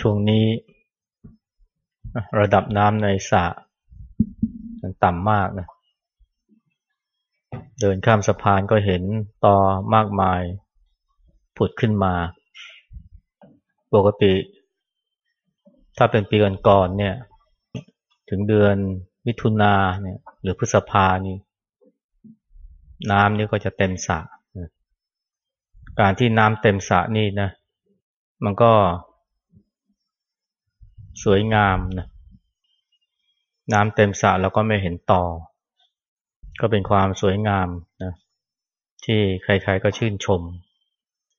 ช่วงนี้ ระดับน้ำในสระมันต่ำมากนะ เดินข้ามสะพานก็เห็นตอมากมาย ผุดขึ้นมา ปกติ ถ้าเป็นปีก่อนๆเนี่ย ถึงเดือนมิถุนาเนี่ย หรือพฤษภานี่น้ำนี่ก็จะเต็มสระการที่น้ำเต็มสระนี่นะ มันก็ สวยงามนะน้ำเต็มสระแล้วก็ไม่เห็นต่อ ก็เป็นความสวยงามนะที่ใครๆก็ชื่นชม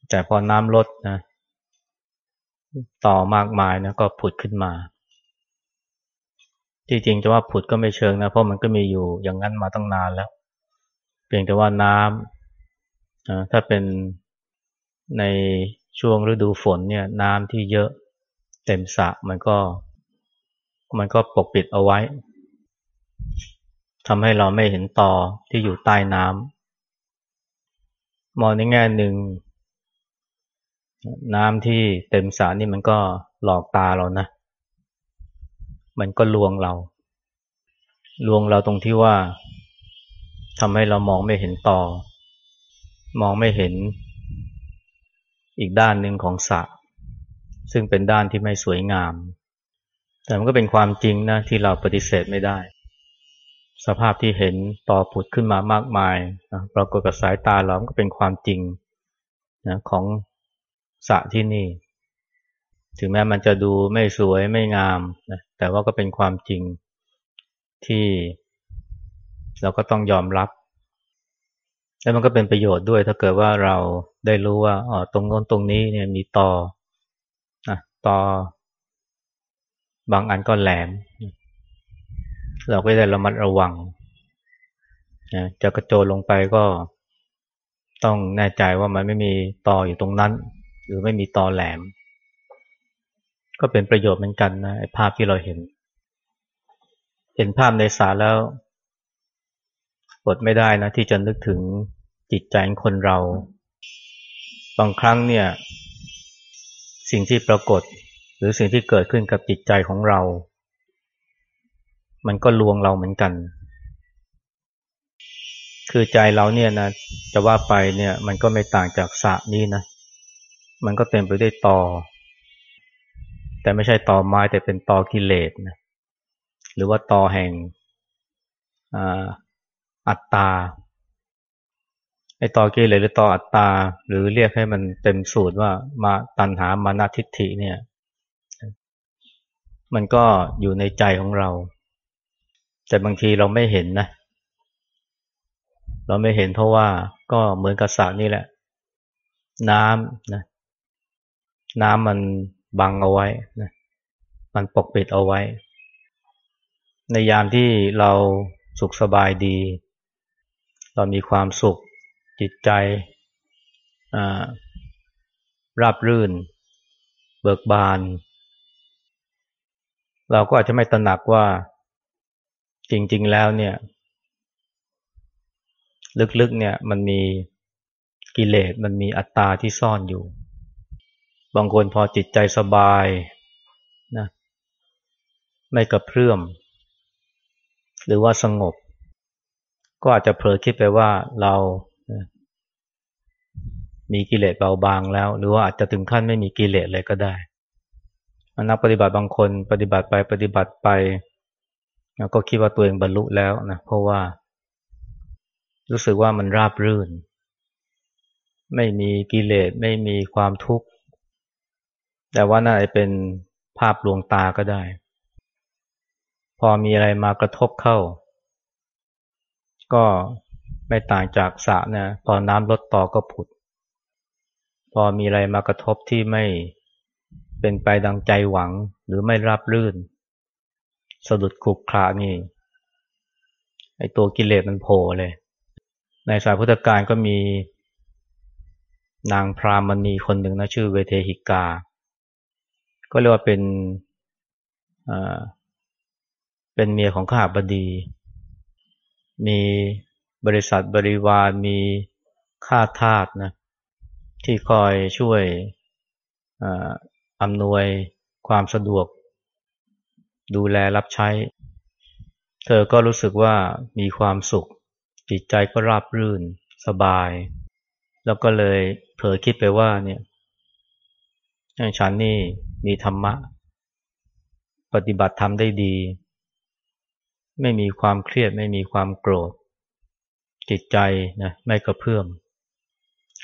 แต่พอน้ำลดนะต่อมากมายนะก็ผุดขึ้นมา จริงๆจะว่าผุดก็ไม่เชิงนะ เพราะมันก็มีอยู่อย่างนั้นมาตั้งนานแล้ว เพียงแต่ว่าน้ำถ้าเป็นในช่วงฤดูฝนเนี่ย น้ำที่เยอะ เต็มสระมันก็ มันก็ปกปิดเอาไว้ทำให้เราไม่เห็นต่อที่อยู่ใต้น้ำมองในแง่หนึ่ง น้ำที่เต็มสระนี่มันก็หลอกตาเรานะ มันก็ลวงเรา ลวงเราตรงที่ว่าทำให้เรามองไม่เห็นต่อ มองไม่เห็น อีกด้านหนึ่งของสระ ซึ่งเป็นด้านที่ไม่สวยงาม แต่มันก็เป็นความจริงนะที่เราปฏิเสธไม่ได้ สภาพที่เห็นต่อผุดขึ้นมามากมายนะปรากฏกับสายตาเราก็เป็นความจริงนะของสระที่นี่ ถึงแม้มันจะดูไม่สวยไม่งามนะแต่ว่าก็เป็นความจริงที่เราก็ต้องยอมรับ แล้วมันก็เป็นประโยชน์ด้วยถ้าเกิดว่าเราได้รู้ว่าอ๋อตรงโน้นตรงนี้เนี่ยมีต่อ ตอบางอันก็แหลม เราก็ได้ระมัดระวังนะจะกระโจนลงไปก็ต้องแน่ใจว่ามันไม่มีตออยู่ตรงนั้น หรือไม่มีตอแหลม ก็เป็นประโยชน์เหมือนกันนะภาพที่เราเห็น เห็นภาพในสาแล้วอดไม่ได้นะที่จะนึกถึงจิตใจคนเรา บางครั้งเนี่ย สิ่งที่ปรากฏ หรือสิ่งที่เกิดขึ้นกับจิตใจของเรา มันก็ลวงเราเหมือนกัน คือใจเราเนี่ยนะจะว่าไปเนี่ยมันก็ไม่ต่างจากสระนี้นะ มันก็เต็มไปด้วยตอ แต่ไม่ใช่ตอไม้แต่เป็นตอกิเลสนะหรือว่าตอแห่งอัตตา ไอต่อกิเลสหรือต่ออัตตา หรือเรียกให้มันเต็มสูตรว่ามาตัณหามานาทิฏฐิเนี่ย มันก็อยู่ในใจของเรา แต่บางทีเราไม่เห็นนะ เราไม่เห็นเพราะว่าก็เหมือนกับสระนี่แหละ น้ำนะ น้ำมันบังเอาไว้นะมันปกปิดเอาไว้ ในยามที่เราสุขสบายดี เรามีความสุข จิตใจราบรื่น เบิกบาน เราก็อาจจะไม่ตระหนักว่าจริง ๆ แล้วเนี่ย ลึกๆเนี่ยมันมีกิเลสมันมีอัตตาที่ซ่อนอยู่ บางคนพอจิตใจสบายนะไม่กระเพื่อม หรือว่าสงบ ก็อาจจะเผลอคิดไปว่าเรา มีกิเลสเบาบางแล้ว หรือว่าอาจจะถึงขั้นไม่มีกิเลสเลยก็ได้นักปฏิบัติบางคนปฏิบัติไปปฏิบัติไปแล้วก็คิดว่าตัวเองบรรลุแล้วนะเพราะว่า รู้สึกว่ามันราบรื่น ไม่มีกิเลสไม่มีความทุกข์ แต่ว่าน่าจะเป็นภาพลวงตาก็ได้ พอมีอะไรมากระทบเข้า ก็ไม่ต่างจากสระนะตอนน้ำลดต่อก็ผุด พอมีอะไรมากระทบที่ไม่เป็นไปดังใจหวังหรือไม่รับรื่น สะดุดขุกคลานี่ไอตัวกิเลสมันโผล่เลย ในสายพุทธการก็มีนางพรามณีคนหนึ่งนะชื่อเวเทหิกา ก็เรียกว่าเป็นเป็นเมียของข้าบดี มีบริษัทบริวารมีข้าทาสนะ ที่คอยช่วยอำนวยความสะดวก ดูแลรับใช้ เธอก็รู้สึกว่ามีความสุข จิตใจก็ราบรื่นสบาย แล้วก็เลยเผลอคิดไปว่าเนี่ยฉันนี่มีธรรมะ ปฏิบัติธรรมได้ดี ไม่มีความเครียดไม่มีความโกรธ จิตใจนะไม่กระเพื่อม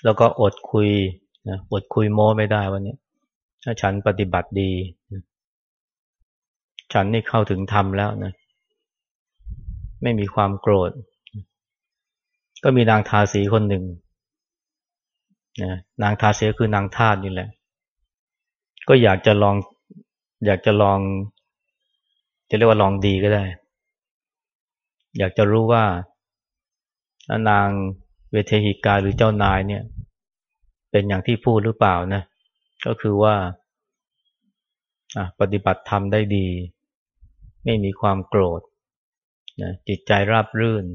แล้วก็อดคุยนะอดคุยโม้ไม่ได้วันนี้ถ้าฉันปฏิบัติดีฉันนี่เข้าถึงธรรมแล้วนะ ไม่มีความโกรธ ก็มีนางทาสีคนหนึ่งนะนางทาสีคือนางทาสนี่แหละ ก็อยากจะลอง อยากจะลอง จะเรียกว่าลองดีก็ได้ อยากจะรู้ว่านาง เวเทหิกาหรือเจ้านายเนี่ย เป็นอย่างที่พูดหรือเปล่านะ ก็คือว่าปฏิบัติธรรมได้ดี ไม่มีความโกรธนะจิตใจราบรื่น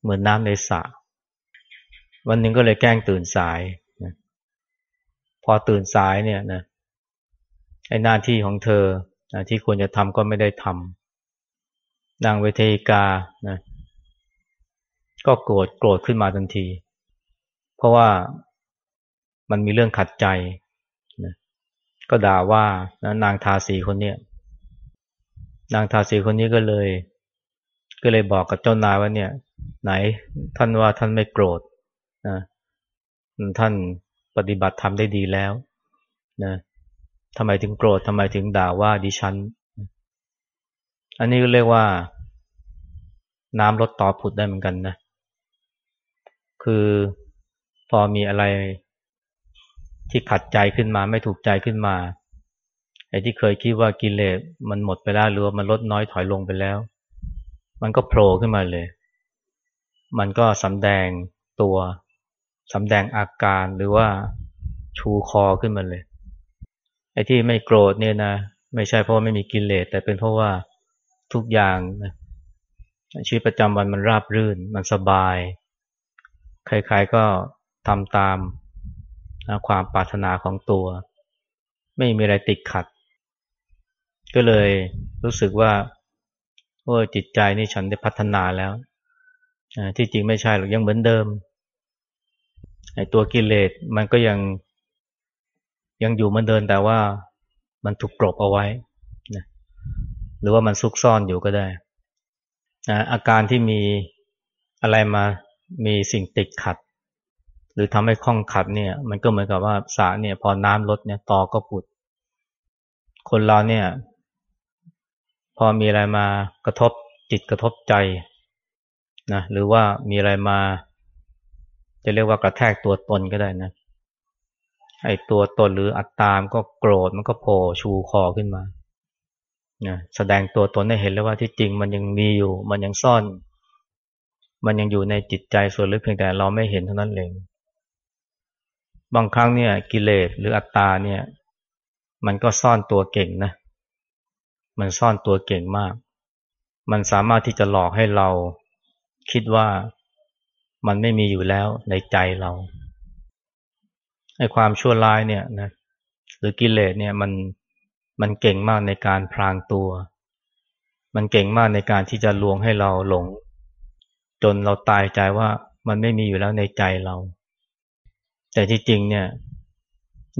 เหมือนน้ำในสระวันหนึ่งก็เลยแกล้งตื่นสายนะพอตื่นสายเนี่ยนะไอ้หน้าที่ของเธอนะที่ควรจะทำก็ไม่ได้ทำนางเวเทกานะ ก็โกรธโกรธขึ้นมาทันที เพราะว่ามันมีเรื่องขัดใจนะก็ด่าว่านะนางทาสีคนเนี้ยนางทาสีคนนี้ก็เลย ก็เลยบอกกับเจ้านายว่าเนี่ย ไหนท่านว่าท่านไม่โกรธนะท่านปฏิบัติทำได้ดีแล้วนะทำไมถึงโกรธทำไมถึงด่าว่าดิฉัน อันนี้ก็เรียกว่า น้ำลดต่อผุดได้เหมือนกันนะ คือพอมีอะไรที่ขัดใจขึ้นมาไม่ถูกใจขึ้นมาไอ้ที่เคยคิดว่ากิเลสมันหมดไปแล้วหรือว่ามันลดน้อยถอยลงไปแล้ว มันก็โผล่ขึ้นมาเลย มันก็สำแดงตัวสำแดงอาการหรือว่าชูคอขึ้นมาเลย ไอ้ที่ไม่โกรธเนี่ยนะไม่ใช่เพราะาไม่มีกิเลสแต่เป็นเพราะว่าทุกอย่างนะชีวิตประจำวันมันราบรื่น มันสบาย ใครๆก็ทำตามนะความปรารถนาของตัว ไม่มีอะไรติดขัด ก็เลยรู้สึกว่าโอ้จิตใจนี่ฉันได้พัฒนาแล้วที่จริงไม่ใช่หรอกยังเหมือนเดิมไอ้ตัวกิเลสมันก็ยังยังอยู่เหมือนเดิมแต่ว่ามันถูกกลบเอาไว้นะหรือว่ามันซุกซ่อนอยู่ก็ได้นะอาการที่มีอะไรมา มีสิ่งติดขัด หรือทำให้คล่องขัดเนี่ย มันก็เหมือนกับว่าสาเนี่ย พอน้ำลดเนี่ยตอก็ปุด คนเราเนี่ย พอมีอะไรมากระทบจิตกระทบใจนะหรือว่ามีอะไรมา จะเรียกว่ากระแทกตัวตนก็ได้นะไอ้ตัวตนหรืออัตตามก็โกรธมันก็โผล่ชูคอขึ้นมานะแสดงตัวตนให้เห็นแล้วว่าที่จริงมันยังมีอยู่ มันยังซ่อน มันยังอยู่ในจิตใจส่วนลึกเพียงแต่เราไม่เห็นเท่านั้นเองบางครั้งเนี่ยกิเลสหรืออัตตาเนี่ย มันก็ซ่อนตัวเก่งนะ มันซ่อนตัวเก่งมาก มันสามารถที่จะหลอกให้เราคิดว่ามันไม่มีอยู่แล้วในใจเราไอ้ความชั่วร้ายเนี่ยนะหรือกิเลสเนี่ยมันมันเก่งมากในการพรางตัว มันเก่งมากในการที่จะลวงให้เราหลง จนเราตายใจว่ามันไม่มีอยู่แล้วในใจเรา แต่ที่จริงเนี่ย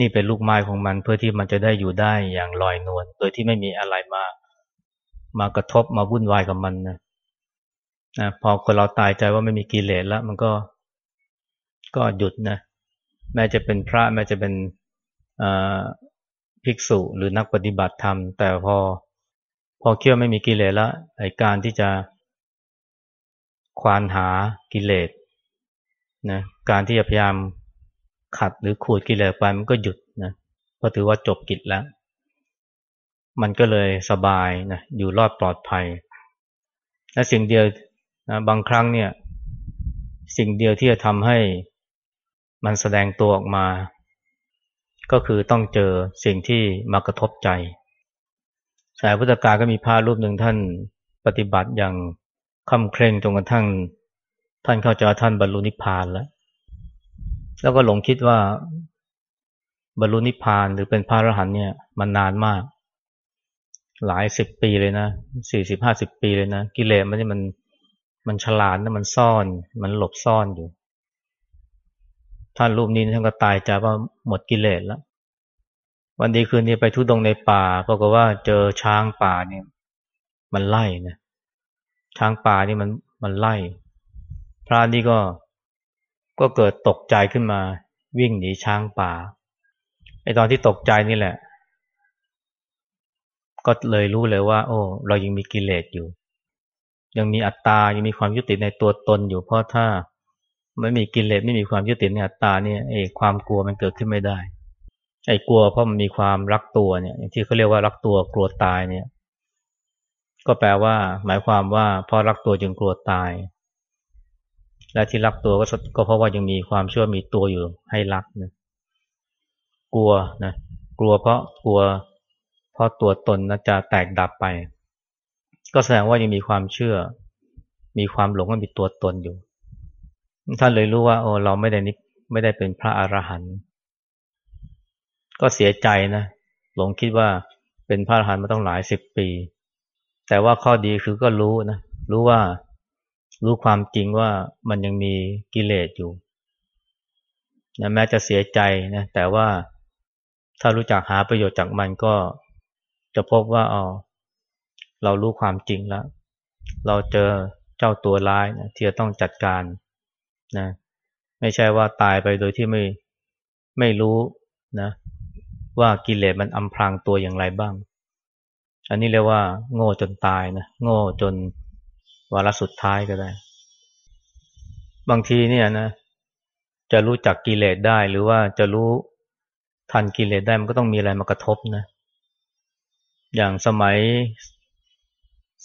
นี่เป็นลูกไม้ของมันเพื่อที่มันจะได้อยู่ได้อย่างลอยนวลโดยที่ไม่มีอะไรมามากระทบมาวุ่นวายกับมันนะนะพอคนเราตายใจว่าไม่มีกิเลสแล้ว มันก็ก็หยุดนะแม้จะเป็นพระแม้จะเป็นภิกษุหรือนักปฏิบัติธรรม แต่พอพอเคี่ยวไม่มีกิเลสแล้วไอการที่จะ ควานหากิเลสนะการที่จะพยายามขัดหรือขูดกิเลสไปมันก็หยุดนะเพราะถือว่าจบกิจแล้ว มันก็เลยสบายนะอยู่รอดปลอดภัย และสิ่งเดียวนะบางครั้งเนี่ย สิ่งเดียวที่จะทำให้มันแสดงตัวออกมา ก็คือต้องเจอสิ่งที่มากระทบใจ สายพุทธกาก็มีพระรูปหนึ่งท่านปฏิบัติอย่าง คำเคร่งจนกระทั่งท่านเข้าใจท่านบรรลุนิพพานแล้ว แล้วก็หลงคิดว่าบรรลุนิพพานหรือเป็นพระอรหันต์เนี่ยมันนานมาก หลายสิบปีเลยนะสี่สิบห้าสิบปีเลยนะ กิเลสมันนี่มันมันฉลาดนะมันซ่อน มันหลบซ่อนอยู่ ท่านรูปนี้ท่านก็ตายจากว่าหมดกิเลสแล้ว วันดีคืนนี้ไปทุดงในป่าปรากฏว่าเจอช้างป่าเนี่ย มันไล่นะ ช้างป่านี่มันมันไล่ พระนี่ก็ก็เกิดตกใจขึ้นมา วิ่งหนีช้างป่าไอตอนที่ตกใจนี่แหละ ก็เลยรู้เลยว่า โอ้ เรายังมีกิเลสอยู่ ยังมีอัตตายังมีความยึดติดในตัวตนอยู่เพราะถ้าไม่มีกิเลสไม่มีความยึดติดในอัตตาเนี่ยไอความกลัวมันเกิดขึ้นไม่ได้ไอ้กลัวเพราะมันมีความรักตัวเนี่ยที่เขาเรียกว่ารักตัวกลัวตายเนี่ย ก็แปลว่า หมายความว่าพราะรักตัวจึงกลัวตาย และที่รักตัวก็ก็เพราะว่ายังมีความเชื่อมีตัวอยู่ให้รักนะกลัวนะกลัวเพราะกลัว เพราะตัวตนนะจะแตกดับไป ก็แสดงว่ายังมีความเชื่อ มีความหลงว่ามีตัวตนอยู่ท่านเลยรู้ว่าโอ้เราไม่ได้นิไม่ได้เป็นพระอรหันต์ก็เสียใจนะหลงคิดว่าเป็นพระอรหันต์มาต้องหลายสิบปี แต่ว่าข้อดีคือก็รู้นะ รู้ว่ารู้ความจริงว่ามันยังมีกิเลสอยู่นะแม้จะเสียใจนะแต่ว่าถ้ารู้จักหาประโยชน์จากมันก็จะพบว่าอ๋อเรารู้ความจริงแล้ว เราเจอเจ้าตัวร้ายนะที่จะต้องจัดการนะไม่ใช่ว่าตายไปโดยที่ไม่ไม่รู้นะว่ากิเลสมันอำพรางตัวอย่างไรบ้าง อันนี้เรียกว่า โง่จนตายนะโง่จนวาระสุดท้ายก็ได้ บางทีเนี่ยนะ จะรู้จักกิเลสได้หรือว่าจะรู้ทันกิเลสได้มันก็ต้องมีอะไรมากระทบนะอย่างสมัย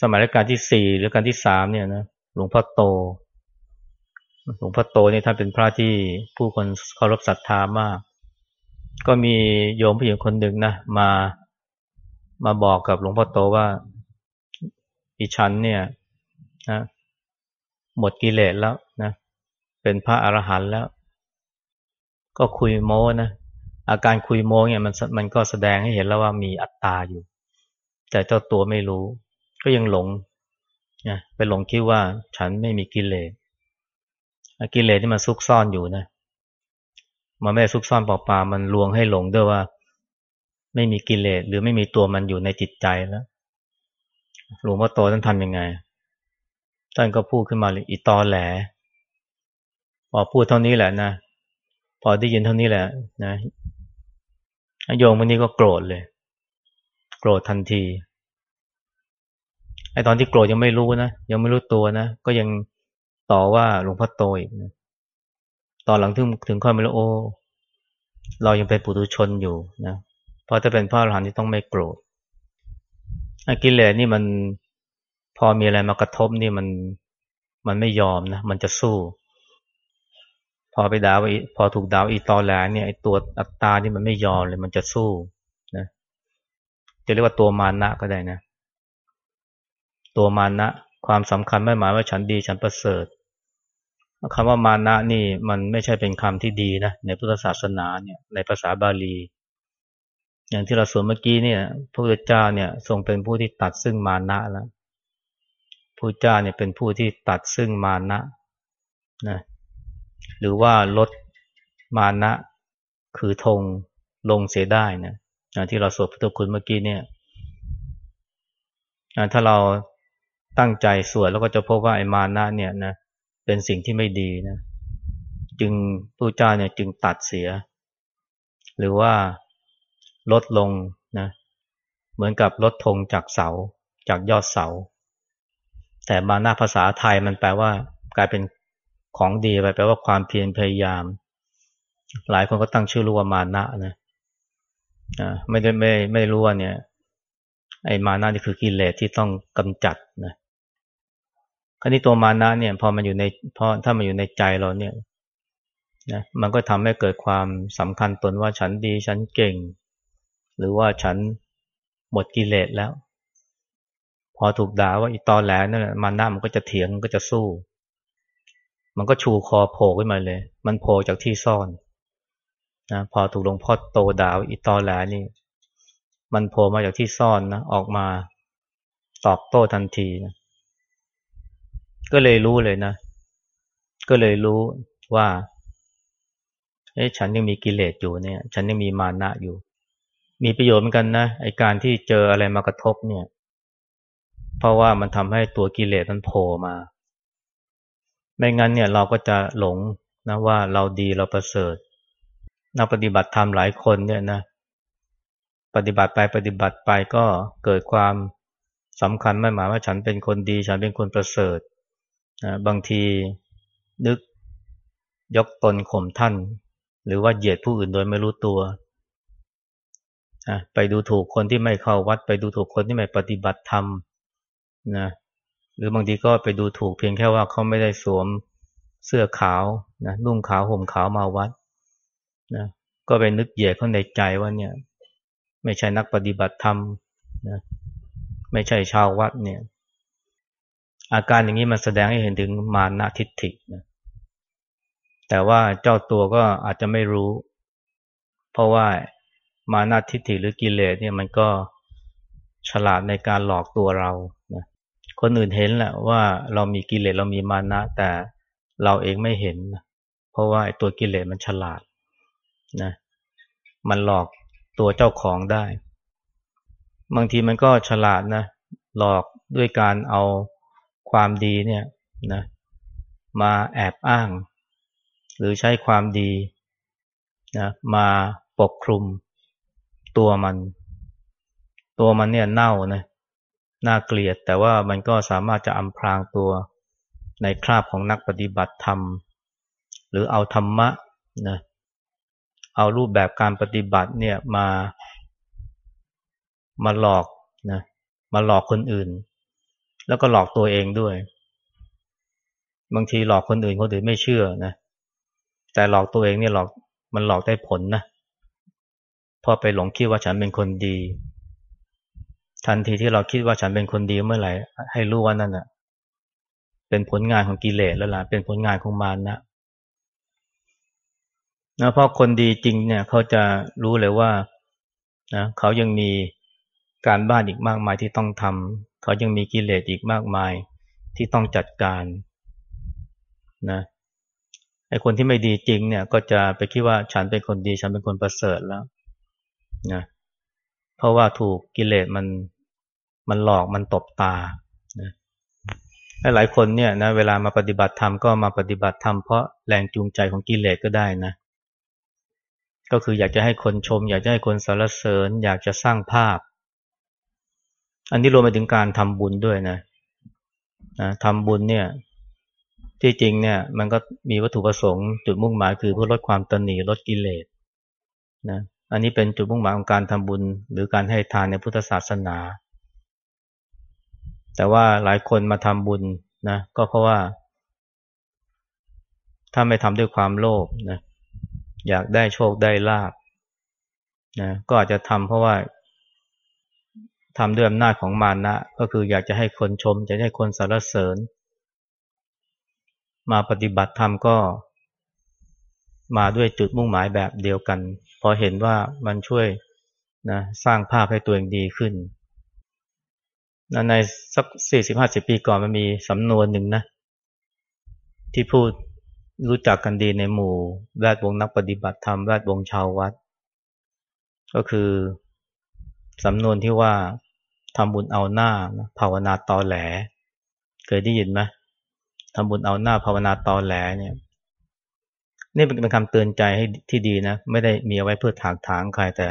สมัยรัชกาลที่สี่หรือการที่สามเนี่ยนะหลวงพ่อโต หลวงพ่อโตเนี่ยท่านเป็นพระที่ผู้คนเคารพศรัทธามาก ก็มีโยมผู้หญิงคนหนึ่งนะมา มาบอกกับหลวงพ่อโตว่า อีฉันเนี่ยนะหมดกิเลสแล้วนะเป็นพระอรหันต์แล้ว ก็คุยโม้นะอาการคุยโม้เนี่ยมันมันก็แสดงให้เห็นแล้วว่ามีอัตตาอยู่ แต่เจ้าตัวไม่รู้ ก็ยังหลงนะไปหลงคิดว่าฉันไม่มีกิเลสกิเลสที่มันซุกซ่อนอยู่นะมันไม่ซุกซ่อนเปล่าๆมันลวงให้หลงด้วยว่า ไม่มีกิเลสหรือไม่มีตัวมันอยู่ในจิตใจแล้ว หลวงพ่อโตท่านทำยังไง ท่านก็พูดขึ้นมาเลยอีตอแหลพอพูดเท่านี้แหละนะ พอได้ยินเท่านี้แหละ นะโยมวันนี้ก็โกรธเลย โกรธทันทีไอตอนที่โกรธยังไม่รู้นะยังไม่รู้ตัวนะก็ยังต่อว่าหลวงพ่อโตอีกนะตอนหลังถึงถึงค่อยมาแล้วโอ้เรายังเป็นปุถุชนอยู่นะ เพราะถ้าเป็นพระอรหันต์ที่ต้องไม่โกรธกิเลสนี่มันพอมีอะไรมากระทบนี่มันมันไม่ยอมนะ มันจะสู้ พอไปด่าพอถูกด่าอีตอแหลเนี่ยไอตัวอัตตานี่มันไม่ยอมเลย มันจะสู้นะจะเรียกว่าตัวมานะก็ได้นะ ตัวมานะ ความสำคัญไม่หมายว่าฉันดีฉันประเสริฐคำว่ามานะนี่มันไม่ใช่เป็นคำที่ดีนะในพุทธศาสนาเนี่ย ในภาษาบาลี อย่างที่เราสวดเมื่อกี้เนี่ยพระพุทธเจ้าเนี่ยทรงเป็นผู้ที่ตัดซึ่งมานะแล้วพระเจ้าเนี่ยเป็นผู้ที่ตัดซึ่งมานะนะหรือว่าลดมานะคือธงลงเสียได้นะที่เราสวดพุทธคุณเมื่อกี้เนี่ยถ้าเราตั้งใจสวดแล้วก็จะพบว่าไอ้มานะเนี่ยนะเป็นสิ่งที่ไม่ดีนะจึงพระเจ้าเนี่ยจึงตัดเสีย หรือว่า ลดลงนะเหมือนกับลดธงจากเสาจากยอดเสา แต่มาหน้าภาษาไทยมันแปลว่า กลายเป็นของดีไปแปลว่าความเพียรพยายาม หลายคนก็ตั้งชื่อรู้ว่ามานะนะไม่ได้ไม่ไม่รู้ว่าเนี่ย ไอ้มานะนี่คือกิเลสที่ต้องกำจัดนะคราวนี้ตัวมานะเนี่ย พอมันอยู่ในพอถ้ามันอยู่ในใจเราเนี่ยนะมันก็ทำให้เกิดความสำคัญตนว่าฉันดีฉันเก่ง หรือว่าฉันหมดกิเลสแล้ว พอถูกด่าว่าอีตอนแหลนั่นแหละมานะมันก็จะเถียงมันก็จะสู้ มันก็ชูคอโผล่ขึ้นมาเลย มันโผล่จากที่ซ่อนนะพอถูกหลวงพ่อโตด่าอีตอนแหลนี่ มันโผล่มาจากที่ซ่อนนะออกมาตอบโต้ทันทีนะก็เลยรู้เลยนะ ก็เลยรู้ว่าเอ้ฉันยังมีกิเลสอยู่เนี่ย ฉันยังมีมานะอยู่ มีประโยชน์เหมือนกันนะไอการที่เจออะไรมากระทบเนี่ย เพราะว่ามันทำให้ตัวกิเลสมันโผล่มา ไม่งั้นเนี่ยเราก็จะหลงนะว่าเราดีเราประเสริฐนักปฏิบัติธรรมหลายคนเนี่ยนะ ปฏิบัติไปปฏิบัติไปก็เกิดความสำคัญไม่หมายว่าฉันเป็นคนดี ฉันเป็นคนประเสริฐนะบางทีนึกยกตนข่มท่าน หรือว่าเหยียดผู้อื่นโดยไม่รู้ตัว นะไปดูถูกคนที่ไม่เข้าวัด ไปดูถูกคนที่ไม่ปฏิบัติธรรมนะหรือบางทีก็ไปดูถูกเพียงแค่ว่าเขาไม่ได้สวมเสื้อขาวนะนุ่งขาวห่มขาวมาวัดนะก็ไปนึกเหยียดเขาในใจว่าเนี่ย ไม่ใช่นักปฏิบัติธรรมนะไม่ใช่ชาววัดเนี่ย อาการอย่างนี้มันแสดงให้เห็นถึงมานะทิฏฐินะแต่ว่าเจ้าตัวก็อาจจะไม่รู้ เพราะว่า มานะทิฏฐิหรือกิเลสเนี่ยมันก็ฉลาดในการหลอกตัวเรานะคนอื่นเห็นแหละว่าเรามีกิเลสเรามีมานะ แต่เราเองไม่เห็น เพราะว่าตัวกิเลสมันฉลาดนะมันหลอกตัวเจ้าของได้ บางทีมันก็ฉลาดนะหลอกด้วยการเอาความดีเนี่ยนะมาแอบอ้าง หรือใช้ความดีนะมาปกคลุม ตัวมัน ตัวมันเนี่ยเน่านะน่าเกลียด แต่ว่ามันก็สามารถจะอำพรางตัวในคราบของนักปฏิบัติธรรม หรือเอาธรรมะนะเอารูปแบบการปฏิบัติเนี่ยมามาหลอกนะมาหลอกคนอื่น แล้วก็หลอกตัวเองด้วย บางทีหลอกคนอื่นคนอื่นไม่เชื่อนะแต่หลอกตัวเองเนี่ยหลอกมันหลอกได้ผลนะ พอไปหลงคิดว่าฉันเป็นคนดี ทันทีที่เราคิดว่าฉันเป็นคนดีเมื่อไหร่ ให้รู้ว่านั่นอะ เป็นผลงานของกิเลสแล้วล่ะ เป็นผลงานของมารนะนะเพราะคนดีจริงเนี่ย เขาจะรู้เลยว่านะเขายังมีการบ้านอีกมากมายที่ต้องทำเขายังมีกิเลสอีกมากมายที่ต้องจัดการนะไอ้คนที่ไม่ดีจริงเนี่ย ก็จะไปคิดว่าฉันเป็นคนดี ฉันเป็นคนประเสริฐแล้ว นะเพราะว่าถูกกิเลสมันมันหลอกมันตบตานะหลายคนเนี่ยนะเวลามาปฏิบัติธรรมก็มาปฏิบัติธรรมเพราะแรงจูงใจของกิเลสก็ได้นะ ก็คืออยากจะให้คนชม อยากจะให้คนสรรเสริญ อยากจะสร้างภาพ อันนี้รวมไปถึงการทำบุญด้วยนะนะทำบุญเนี่ยที่จริงเนี่ยมันก็มีวัตถุประสงค์จุดมุ่งหมายคือเพื่อลดความตนีลดกิเลสนะ อันนี้เป็นจุดมุ่งหมายของการทำบุญ หรือการให้ทานในพุทธศาสนา แต่ว่าหลายคนมาทำบุญนะก็เพราะว่า ถ้าไม่ทำด้วยความโลภนะอยากได้โชคได้ลาบนะก็อาจจะทำเพราะว่าทำด้วยอำนาจของมานะ ก็คืออยากจะให้คนชม จะให้คนสรรเสริญ มาปฏิบัติธรรมก็มาด้วยจุดมุ่งหมายแบบเดียวกัน อเห็นว่ามันช่วยนะสร้างภาพให้ตัวเองดีขึ้นในสักสี่สิบห้าสิบปีก่อนมันมีสำนวนหนึ่งนะ ที่พูดรู้จักกันดีในหมู่แวดวงนักปฏิบัติธรรมแวดวงชาววัด ก็คือสำนวนที่ว่าทำบุญเอาหน้าภาวนาตอแหล เคยได้ยินไหมทำบุญเอาหน้าภาวนาตอแหลเนี่ย นี่เป็นคำเตือนใจให้ที่ดีนะ ไม่ได้มีเอาไว้เพื่อถากถางใครแต่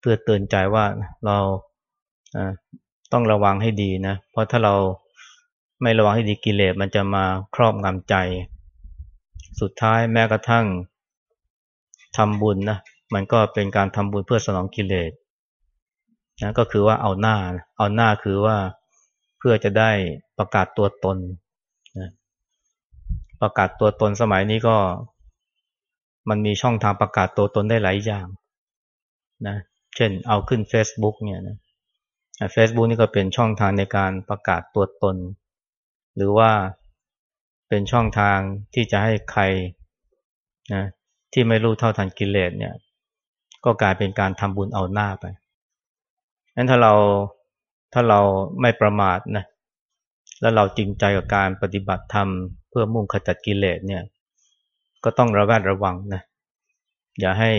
เพื่อเตือนใจว่าเราต้องระวังให้ดีนะ เพราะถ้าเราไม่ระวังให้ดีกิเลสมันจะมาครอบงำใจ สุดท้ายแม้กระทั่งทำบุญนะมันก็เป็นการทำบุญเพื่อสนองกิเลสนะก็คือว่าเอาหน้า เอาหน้าคือว่าเพื่อจะได้ประกาศตัวตนนะประกาศตัวตนสมัยนี้ก็ มันมีช่องทางประกาศตัวตนได้หลายอย่างนะเช่นเอาขึ้น Facebook เนี่ยนะเฟซบุ๊กนี่ก็เป็นช่องทางในการประกาศตัวตน หรือว่าเป็นช่องทางที่จะให้ใครนะที่ไม่รู้เท่าทันกิเลสเนี่ย ก็กลายเป็นการทำบุญเอาหน้าไปงั้นถ้าเราถ้าเราไม่ประมาทนะแล้วเราจริงใจกับการปฏิบัติธรรมเพื่อมุ่งขจัดกิเลสเนี่ย ก็ต้องระแวดระวังนะอย่าให้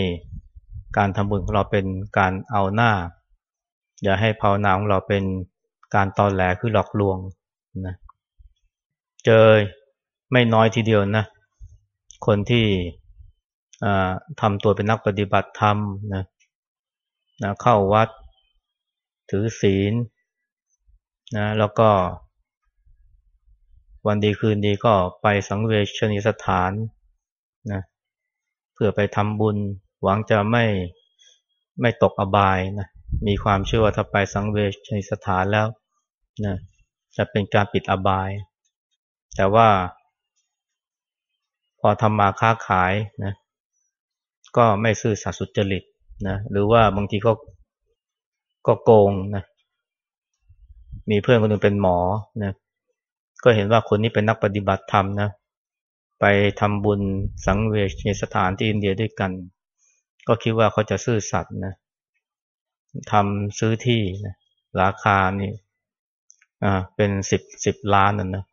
การทำบุญของเราเป็นการเอาหน้า อย่าให้ภาวนาของเราเป็นการตอนแหลคือหลอกลวงนะเจอไม่น้อยทีเดียวนะคนที่ทำตัวเป็นนักปฏิบัติธรรมนะนะเข้าวัด ถือศีลนะแล้วก็ วันดีคืนดีก็ไปสังเวชนิสถาน นะเพื่อไปทำบุญ หวังจะไม่ไม่ตกอบายนะมีความเชื่อว่าถ้าไปสังเวชนสถานแล้วนะจะเป็นการปิดอบาย แต่ว่า พอทำมาค้าขายนะก็ไม่ซื่อสัตย์สุจริตนะหรือว่าบางทีก็ก็โกงนะมีเพื่อนคนหนึ่งเป็นหมอนะก็เห็นว่าคนนี้เป็นนักปฏิบัติธรรมนะ ไปทำบุญสังเวชในสถานที่อินเดียด้วยกัน ก็คิดว่าเขาจะซื่อสัตย์นะทำซื้อที่นะราคานี่อ่าเป็นสิบสิบล้านนั่นนะ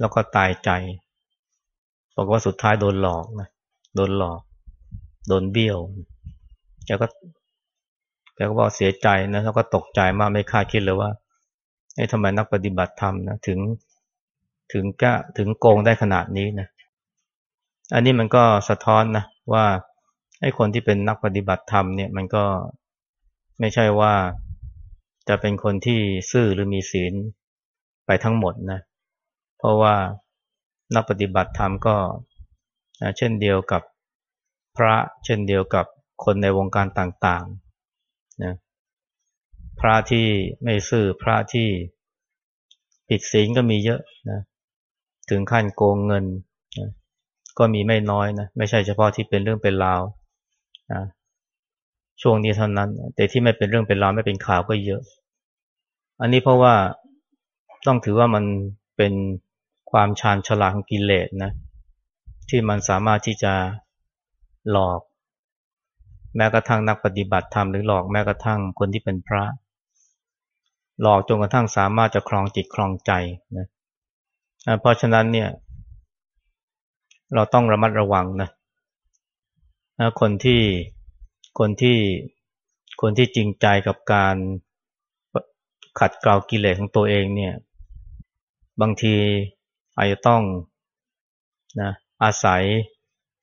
แล้วก็ตายใจบอกว่าสุดท้ายโดนหลอกนะโดนหลอก โดนเบี้ยวแกก็แกก็บอกเสียใจนะแล้วก็ตกใจมากไม่คาดคิดเลยว่าไอ้ทำไมนักปฏิบัติธรรมนะถึง ถึงกะถึงโกงได้ขนาดนี้นะอันนี้มันก็สะท้อนนะว่าไอ้คนที่เป็นนักปฏิบัติธรรมเนี่ยมันก็ไม่ใช่ว่าจะเป็นคนที่ซื่อหรือมีศีลไปทั้งหมดนะเพราะว่านักปฏิบัติธรรมก็เช่นเดียวกับพระเช่นเดียวกับคนในวงการต่างๆนะพระที่ไม่ซื่อพระที่ผิดศีลก็มีเยอะนะ ถึงขั้นโกงเงินนะก็มีไม่น้อยนะไม่ใช่เฉพาะที่เป็นเรื่องเป็นราวนะช่วงนี้เท่านั้น แต่ที่ไม่เป็นเรื่องเป็นราวไม่เป็นข่าวก็เยอะ อันนี้เพราะว่าต้องถือว่ามันเป็นความชาญฉลาดของกิเลสนะที่มันสามารถที่จะหลอก แม้กระทั่งนักปฏิบัติธรรมหรือหลอกแม้กระทั่งคนที่เป็นพระ หลอกจนกระทั่งสามารถจะคลองจิตคลองใจนะ เพราะฉะนั้นเนี่ย เราต้องระมัดระวังนะคนที่คนที่คนที่จริงใจกับการขัดเกลากิเลสของตัวเองเนี่ย บางทีอาจจะต้องนะอาศัย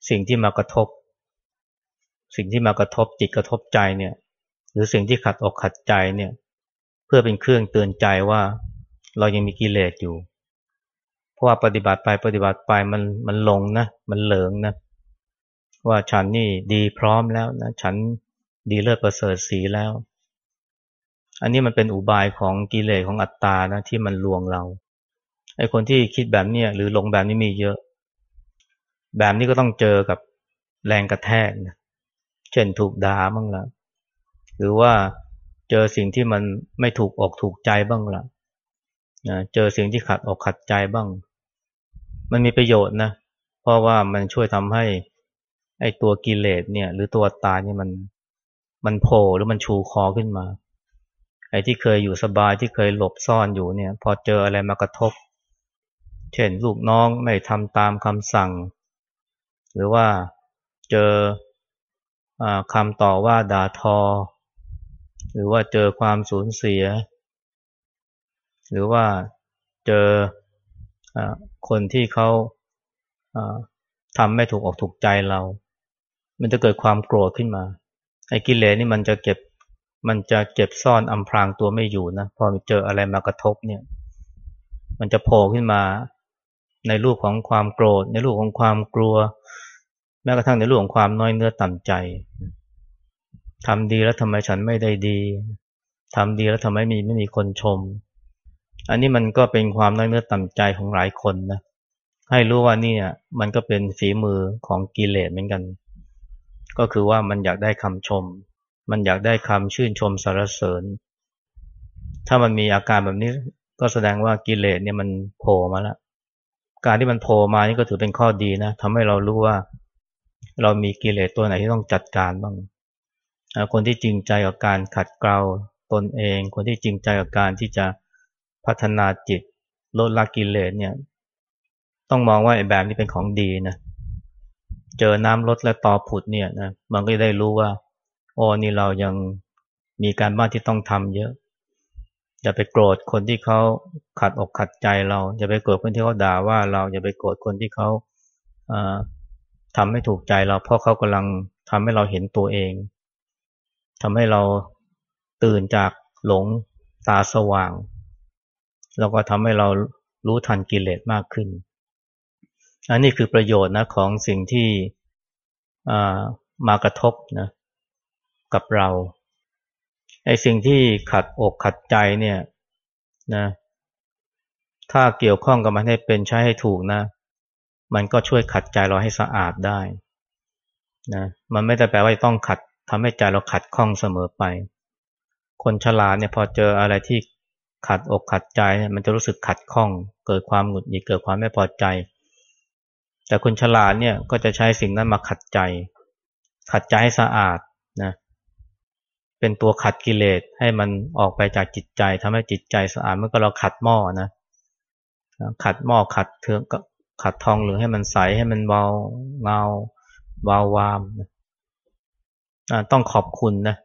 สิ่งที่มากระทบ สิ่งที่มากระทบจิตกระทบใจเนี่ย หรือสิ่งที่ขัดอกขัดใจเนี่ย เพื่อเป็นเครื่องเตือนใจว่าเรายังมีกิเลสอยู่ เพราะว่าปฏิบัติไปปฏิบัติไปมันมันลงนะ มันเหลิงนะ ว่าฉันนี่ดีพร้อมแล้วนะ ฉันดีเลิศประเสริฐสีแล้ว อันนี้มันเป็นอุบายของกิเลสของอัตตานะที่มันลวงเรา ไอ้คนที่คิดแบบนี้หรือลงแบบนี้มีเยอะ แบบนี้ก็ต้องเจอกับแรงกระแทกนะ เช่นถูกด่าบ้างละหรือว่าเจอสิ่งที่มันไม่ถูกอกถูกใจบ้างละนะเจอสิ่งที่ขัดอกขัดใจบ้าง มันมีประโยชน์นะ เพราะว่ามันช่วยทำให้ไอ้ตัวกิเลสเนี่ย หรือตัวตาเนี่ยมันมันโผล่หรือมันชูคอขึ้นมา ไอ้ที่เคยอยู่สบายที่เคยหลบซ่อนอยู่เนี่ย พอเจออะไรมากระทบ เช่นลูกน้องไม่ทำตามคำสั่ง หรือว่าเจออคำต่อว่าด่าทอ หรือว่าเจอความสูญเสีย หรือว่าเจออ คนที่เขาทำไม่ถูกออกถูกใจเรา มันจะเกิดความโกรธขึ้นมา ไอ้กิเลสนี่มันจะเก็บ มันจะเก็บซ่อนอำพรางตัวไม่อยู่นะ พอเจออะไรมากระทบเนี่ย มันจะโผล่ขึ้นมาในรูปของความโกรธ ในรูปของความกลัว แม้กระทั่งในรื่องของความน้อยเนื้อต่ำใจทำดีแล้วทำไมฉันไม่ได้ดีทำดีแล้วทำไมมีไม่มีคนชม อันนี้มันก็เป็นความน้อยเนื้อต่ำใจของหลายคนนะให้รู้ว่านี่มันก็เป็นฝีมือของกิเลสเหมือนกัน ก็คือว่ามันอยากได้คำชม มันอยากได้คำชื่นชมสรรเสริญ ถ้ามันมีอาการแบบนี้ก็แสดงว่ากิเลสเนี่ยมันโผล่มาแล้วการที่มันโผล่มานี่ก็ถือเป็นข้อดีนะทำให้เรารู้ว่า เรามีกิเลสตัวไหนที่ต้องจัดการบ้าง คนที่จริงใจกับการขัดเกลาตนเอง คนที่จริงใจกับการที่จะ พัฒนาจิตลดละกิเลสเนี่ย ต้องมองว่าไอ้แบบนี้เป็นของดีนะเจอน้ำลดและต่อผุดเนี่ยนะมันก็จะได้รู้ว่าโอ้นี่เรายังมีการบ้านที่ต้องทำเยอะอย่าไปโกรธคนที่เขาขัดอกขัดใจเราอย่าไปโกรธคนที่เขาด่าว่าเราอย่าไปโกรธคนที่เขาทำไม่ถูกใจเรา เพราะเขากำลังทำให้เราเห็นตัวเองทำให้เราตื่นจากหลงตาสว่าง แล้วก็ทำให้เรารู้ทันกิเลสมากขึ้น อันนี้คือประโยชน์นะของสิ่งที่มากระทบนะกับเราไอ้สิ่งที่ขัดอกขัดใจเนี่ยนะถ้าเกี่ยวข้องกับมันให้เป็นใช้ให้ถูกนะ มันก็ช่วยขัดใจเราให้สะอาดได้นะมันไม่ได้แปลว่าต้องขัดทำให้ใจเราขัดข้องเสมอไป คนฉลาดเนี่ยพอเจออะไรที่ ขัดอกขัดใจเนี่ยมันจะรู้สึกขัดข้อง เกิดความหงุดหงิดเกิดความไม่พอใจ แต่คนฉลาดเนี่ยก็จะใช้สิ่งนั้นมาขัดใจ ขัดใจให้สะอาดนะเป็นตัวขัดกิเลสให้มันออกไปจากจิตใจทำให้จิตใจสะอาดเมื่อก็เราขัดหม้อนะขัดหม้อขัดเถืองก็ขัดทองเหลืองให้มันใสให้มันเบาเงาเบาวามนะต้องขอบคุณนะ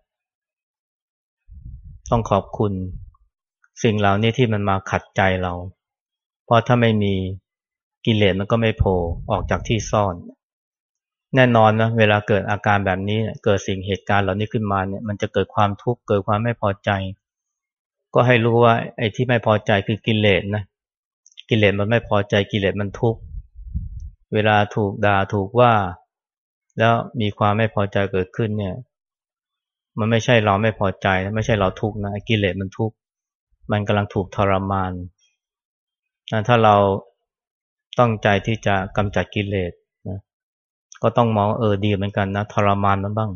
ต้องขอบคุณ สิ่งเหล่านี้ที่มันมาขัดใจเรา เพราะถ้าไม่มีกิเลสมันก็ไม่โผล่ออกจากที่ซ่อน แน่นอนนะเวลาเกิดอาการแบบนี้เกิดสิ่งเหตุการณ์เหล่านี้ขึ้นมาเนี่ยมันจะเกิดความทุกข์เกิดความไม่พอใจ ก็ให้รู้ว่าไอ้ที่ไม่พอใจคือกิเลสนะกิเลสมันไม่พอใจกิเลสมันทุกข์เวลาถูกด่าถูกว่า แล้วมีความไม่พอใจเกิดขึ้นเนี่ย มันไม่ใช่เราไม่พอใจ ไม่ใช่เราทุกข์นะกิเลสมันทุกข์ มันกำลังถูกทรมานถ้าเราต้องใจที่จะกำจัดกิเลสนะก็ต้องมองเออดีเหมือนกันนะทรมานมันบ้าง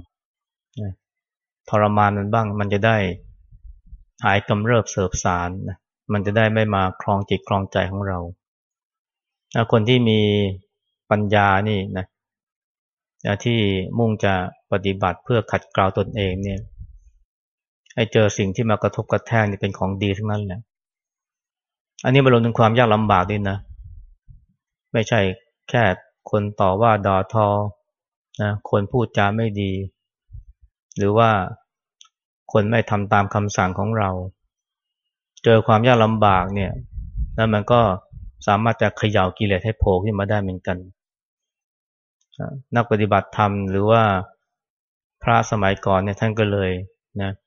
นะทรมานมันบ้าง มันจะได้หายกำเริบเสบสารนะมันจะได้ไม่มาคลองจิตคลองใจของเราคนที่มีปัญญานี่นะที่มุ่งจะปฏิบัติเพื่อขัดเกลาตนเองเนี่ย ให้เจอสิ่งที่มากระทบกระแทกนี่เป็นของดีทั้งนั้นแหละ อันนี้มาลงถึงความยากลำบากด้วยนะ ไม่ใช่แค่คนต่อว่าดอทอนะคนพูดจาไม่ดี หรือว่าคนไม่ทำตามคำสั่งของเรา เจอความยากลำบากเนี่ย แล้วมันก็สามารถจะขย่ากิเลสให้โผล่ขึ้นมาได้เหมือนกัน นักปฏิบัติธรรมหรือว่าพระสมัยก่อนเนี่ยท่านก็เลยนะเ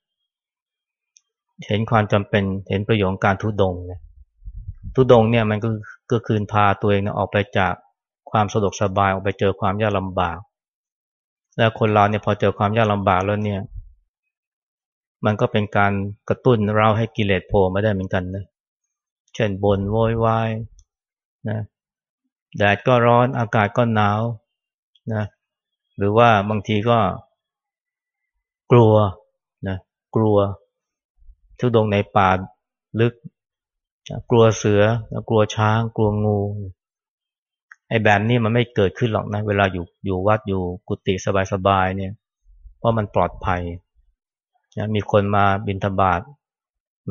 เห็นความจำเป็นเห็นประโยชน์การทุดงเนี่ยทุดงเนี่ยมันก็ก็คืนพาตัวเองออกไปจากความสะดวกสบายออกไปเจอความยากลำบาก แล้วคนเราเนี่ยพอเจอความยากลำบากแล้วเนี่ย มันก็เป็นการกระตุ้นเราให้กิเลสโผล่มาได้เหมือนกันนะเช่นบนโวยวายนะแดดก็ร้อนอากาศก็หนาวนะหรือว่าบางทีก็กลัวนะกลัว ทุดงในป่าลึก กลัวเสือกลัวช้าง กลัวงูไอ้แบบนี้มันไม่เกิดขึ้นหรอกนะ เวลาอยู่อยู่วัดอยู่กุฏิสบายๆเนี่ย เพราะมันปลอดภัยนะมีคนมาบิณฑบาต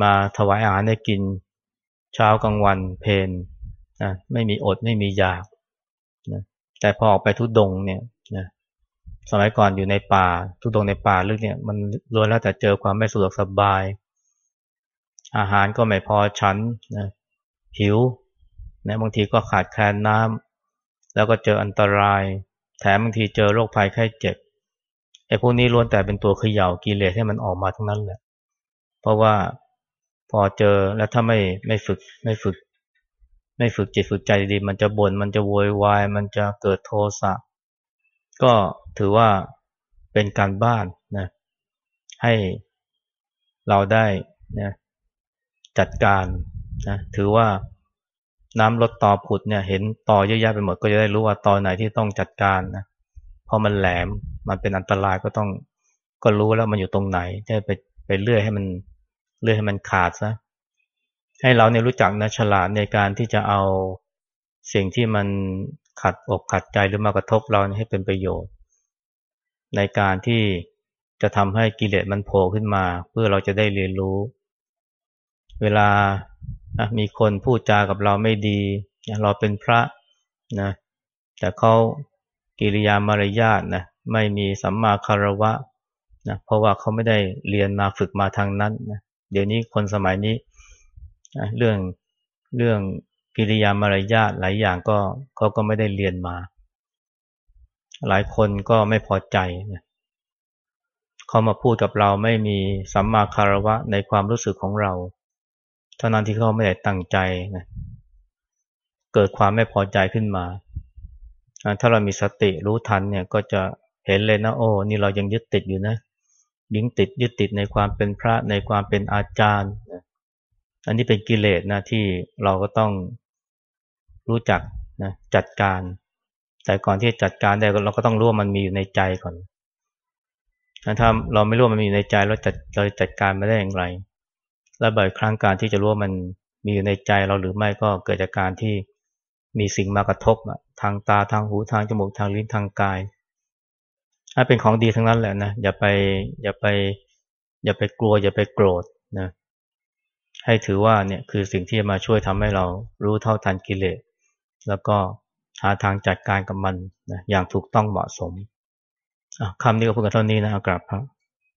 มาถวายอาหารให้กินเช้ากลางวันเพนนะไม่มีอดไม่มีอยากนะแต่พอออกไปทุดงเนี่ยนะสมัยก่อนอยู่ในป่าทุดงในป่าลึกเนี่ย มันล้วนแล้วแต่เจอความไม่สะดวกสบาย อาหารก็ไม่พอชั้นนะหิวนะบางทีก็ขาดแคลนน้ำแล้วก็เจออันตราย แถมบางทีเจอโรคภัยไข้เจ็บไอ้พวกนี้ล้วนแต่เป็นตัวขย่ากิเลสให้มันออกมาทั้งนั้นแหละ เพราะว่าพอเจอแล้วถ้าไม่ไม่ฝึกไม่ฝึก ไม่ฝึกจิตฝึกใจดี มันจะบน่นมันจะโวยวาย มันจะเกิดโทสะก็ถือว่าเป็นการบ้านนะให้เราได้นะ จัดการนะถือว่าน้ำลดตอผุดเนี่ยเห็นตอเยอะแยะไปหมดก็จะได้รู้ว่าตอไหนที่ต้องจัดการนะพอมันแหลมมันเป็นอันตรายก็ต้องก็รู้แล้วมันอยู่ตรงไหนจะไปไปเลื่อยให้มันเลื่อยให้มันขาดซะให้เราเนี่ยรู้จักนะฉลาดในการที่จะเอาสิ่งที่มันขัดอกขัดใจหรือมากระทบเราให้เป็นประโยชน์ ในการที่จะทำให้กิเลสมันโผล่ขึ้นมา เพื่อเราจะได้เรียนรู้ เวลามีคนพูดจากับเราไม่ดีเราเป็นพระนะแต่เขากิริยามารยาทนะไม่มีสัมมาคารวะนะเพราะว่าเขาไม่ได้เรียนมาฝึกมาทางนั้นนะเดี๋ยวนี้คนสมัยนี้นะเรื่องเรื่องกิริยามารยาทหลายอย่างก็เขาก็ไม่ได้เรียนมา หลายคนก็ไม่พอใจนะเขามาพูดกับเราไม่มีสัมมาคารวะในความรู้สึกของเรา ท่านั้นที่เขาไม่ได้ตั้งใจนะเกิดความไม่พอใจขึ้นมา ถ้าเรามีสติรู้ทันเนี่ยก็จะเห็นเลยนะโอ้นี่เรายังยึดติดอยู่นะยิงติดยึดติดในความเป็นพระในความเป็นอาจารย์อันนี้เป็นกิเลสนะที่เราก็ต้องรู้จักนะจัดการ แต่ก่อนที่จะจัดการได้เราก็ต้องรู้ว่ามันมีอยู่ในใจก่อนถ้าเราไม่รู้มันมีอยู่ในใจเราจัดเราจัดการไม่ได้อย่างไร และบ่อยครั้งการที่จะรู้ว่ามันมีอยู่ในใจเราหรือไม่ก็เกิดจากการที่มีสิ่งมากระทบทางตาทางหูทางจมูกทางลิ้นทางกายถ้าเป็นของดีทั้งนั้นแหละนะอย่าไปอย่าไปอย่าไปกลัว อย่าไปโกรธนะให้ถือว่าเนี่ยคือสิ่งที่จะมาช่วยทำให้เรารู้เท่าทันกิเลสแล้วก็หาทางจัดการกับมันนะอย่างถูกต้องเหมาะสมคำนี้ก็พูดกันเท่านี้นะกราบพระ